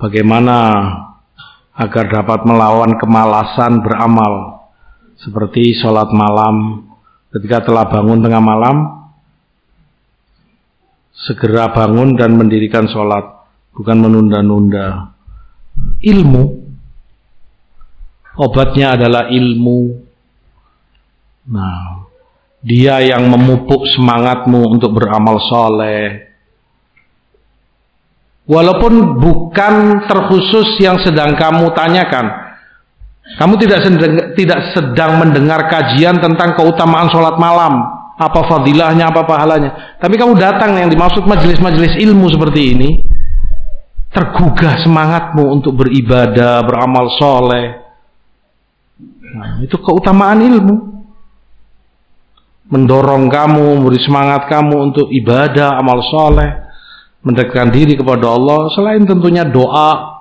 bagaimana agar dapat melawan kemalasan beramal seperti sholat malam ketika telah bangun tengah malam segera bangun dan mendirikan sholat bukan menunda-nunda. Ilmu. Obatnya adalah ilmu. Nah dia yang memupuk semangatmu untuk beramal soleh Walaupun bukan terkhusus yang sedang kamu tanyakan. Kamu tidak sedang, tidak sedang mendengar kajian tentang keutamaan sholat malam. Apa fadilahnya, apa pahalanya. Tapi kamu datang yang dimaksud majelis-majelis ilmu seperti ini. Tergugah semangatmu untuk beribadah, beramal soleh. Nah, itu keutamaan ilmu. Mendorong kamu, memberi semangat kamu untuk ibadah, amal soleh mendekatkan diri kepada Allah selain tentunya doa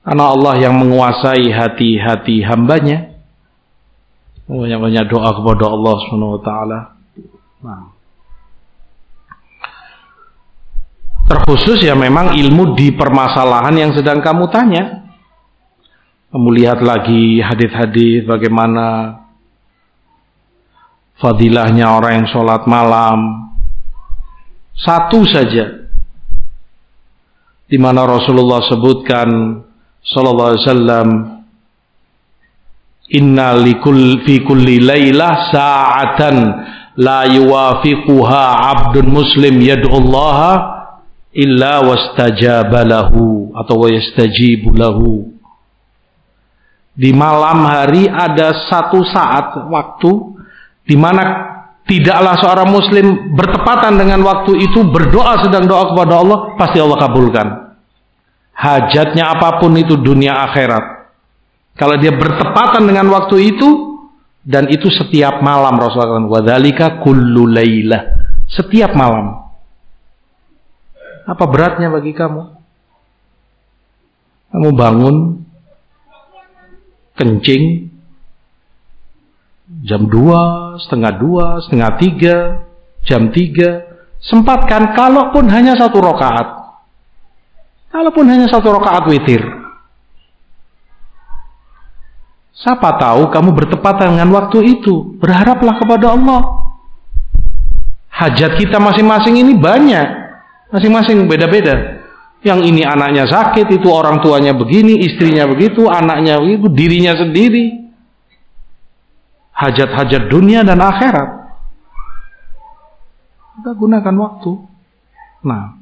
karena Allah yang menguasai hati-hati hambanya banyak-banyak doa kepada Allah Subhanahu wa taala nah. terkhusus ya memang ilmu di permasalahan yang sedang kamu tanya kamu lihat lagi hadis-hadis bagaimana fadilahnya orang yang sholat malam satu saja. Di mana Rasulullah sebutkan sallallahu alaihi wasallam Inna likul fi kulli lailah sa'atan la yuwafiquha 'abdun muslim yad'ullaha illa wastajaba lahu atau yastajibu lahu. Di malam hari ada satu saat waktu di mana tidaklah seorang muslim bertepatan dengan waktu itu berdoa sedang doa kepada Allah pasti Allah kabulkan. Hajatnya apa pun itu dunia akhirat. Kalau dia bertepatan dengan waktu itu dan itu setiap malam Rasulullah wadhalika kullu laylah. Setiap malam. Apa beratnya bagi kamu? Kamu bangun kencing jam 2, setengah 2, setengah 3, jam 3. Sempatkan kalaupun hanya satu rokaat. Kalaupun hanya satu rokaat witir. Siapa tahu kamu bertepatan dengan waktu itu. Berharaplah kepada Allah. Hajat kita masing-masing ini banyak. Masing-masing beda-beda. Yang ini anaknya sakit, itu orang tuanya begini, istrinya begitu, anaknya begitu, dirinya sendiri hajat-hajat dunia dan akhirat. Kita gunakan waktu. Nah,